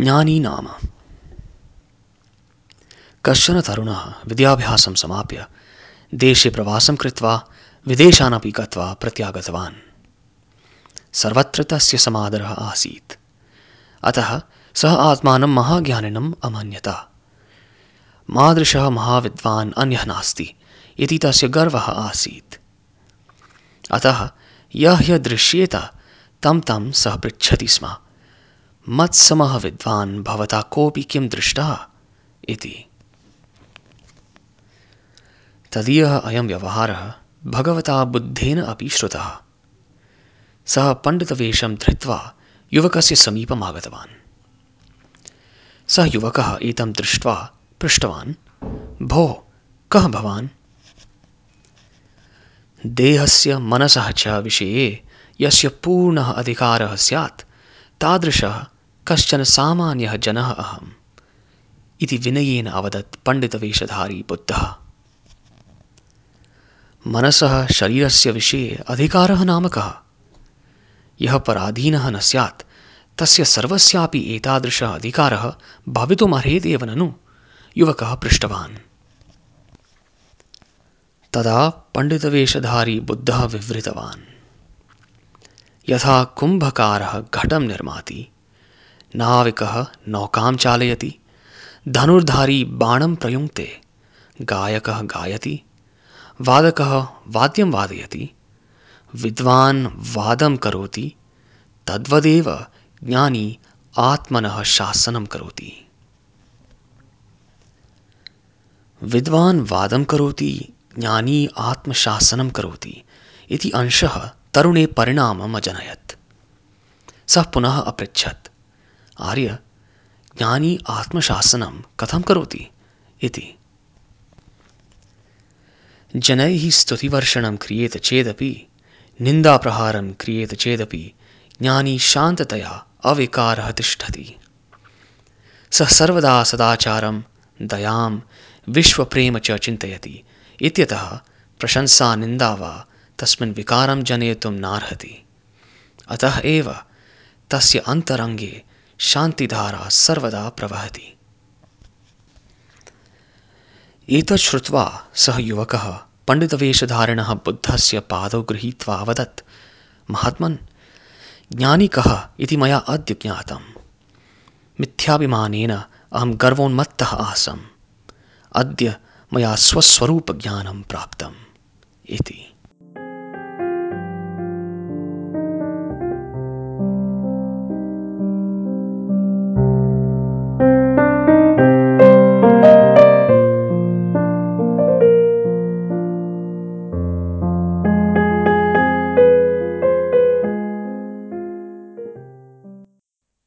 ज्ञानी नाम। कश्चन तरुणः विद्याभ्यासं समाप्य देशे प्रवासं कृत्वा विदेशानपि गत्वा प्रत्यागतवान्। सर्वत्र तस्य समादरः आसीत्। अतः सः आत्मानं महाज्ञानिनम् अमन्यत। मादृशः महाविद्वान् अन्यः नास्ति इति तस्य गर्वः आसीत्। अतः यः ह्यः दृश्येत तं तं सः पृच्छति स्म। मत्समः विद्वान् भवता कोऽपि किं दृष्टः इति। तदीयः अयं व्यवहारः भगवता बुद्धेन अपि श्रुतः। सः पण्डितवेषं धृत्वा युवकस्य समीपम् आगतवान्। सः युवकः एतं दृष्ट्वा पृष्टवान्, भोः, कः भवान्? देहस्य मनसः च विषये यस्य पूर्णः अधिकारः स्यात् तादृशः कश्चन सामान्यः जनः अहम्। इति विनयेन अवदत् पण्डितवेषधारी बुद्धः। मनसः शरीरस्य विषये अधिकारः नाम कः यः पराधीनः न स्यात्, तस्य सर्वस्यापि एतादृशः अधिकारः भवितुमर्हेदेव ननु, युवकः पृष्टवान्। तदा पण्डितवेषधारी बुद्धः विवृतवान्। यथा कुम्भकारः घटं निर्माति। नाविकः नौकां चालयति। धनुर्धारी बाणं प्रयुङ्क्ते। गायकः गायति। वादकः वाद्यं वादयति। विद्वान् वादं करोति। तद्वदेव ज्ञानी आत्मनः शासनं करोति। विद्वान् वादं करोति, ज्ञानी आत्मशासनं करोति इति अंशः तरुणे परिणामम् अजनयत्। सः पुनः अपृच्छत्। आर्य, ज्ञानी आत्मशासनं कथं करोति? इति। जनैः स्तुतिवर्षणं क्रियेत चेदपि, निन्दाप्रहारं क्रियेत चेदपि, ज्ञानी शान्ततया अविकारः तिष्ठति। सः सर्वदा सदाचारं, दयां, विश्वप्रेम च चिन्तयति। इत्यतः प्रशंसा, निन्दा वा तस्मिन् विकारं जनयितुं नार्हति। अतः एव तस्य अन्तरङ्गे शान्तिधारा सर्वदा प्रवहति। एतत् श्रुत्वा सः युवकः पण्डितवेषधारिणः बुद्धस्य पादौ गृहीत्वा अवदत्, महात्मन् ज्ञानी कः इति मया अद्य ज्ञातम्। मिथ्याभिमानेन अहं गर्वोन्मत्तः आसम्। अद्य मया स्वस्वरूपज्ञानं प्राप्तम्